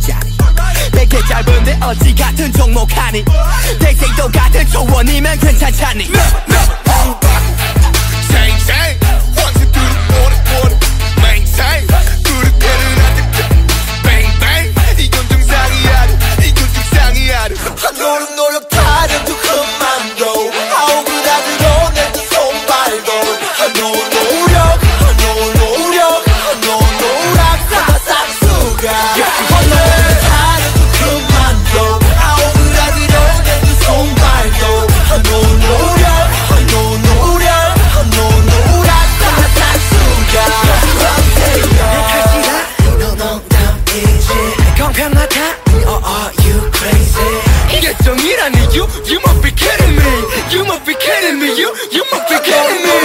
자리 내게 짧은데 어찌 같은 종목하니? 대생도 같은 조언이면 괜찮잖니? no, no, You must be kidding me. You must be kidding me. You you must be kidding me.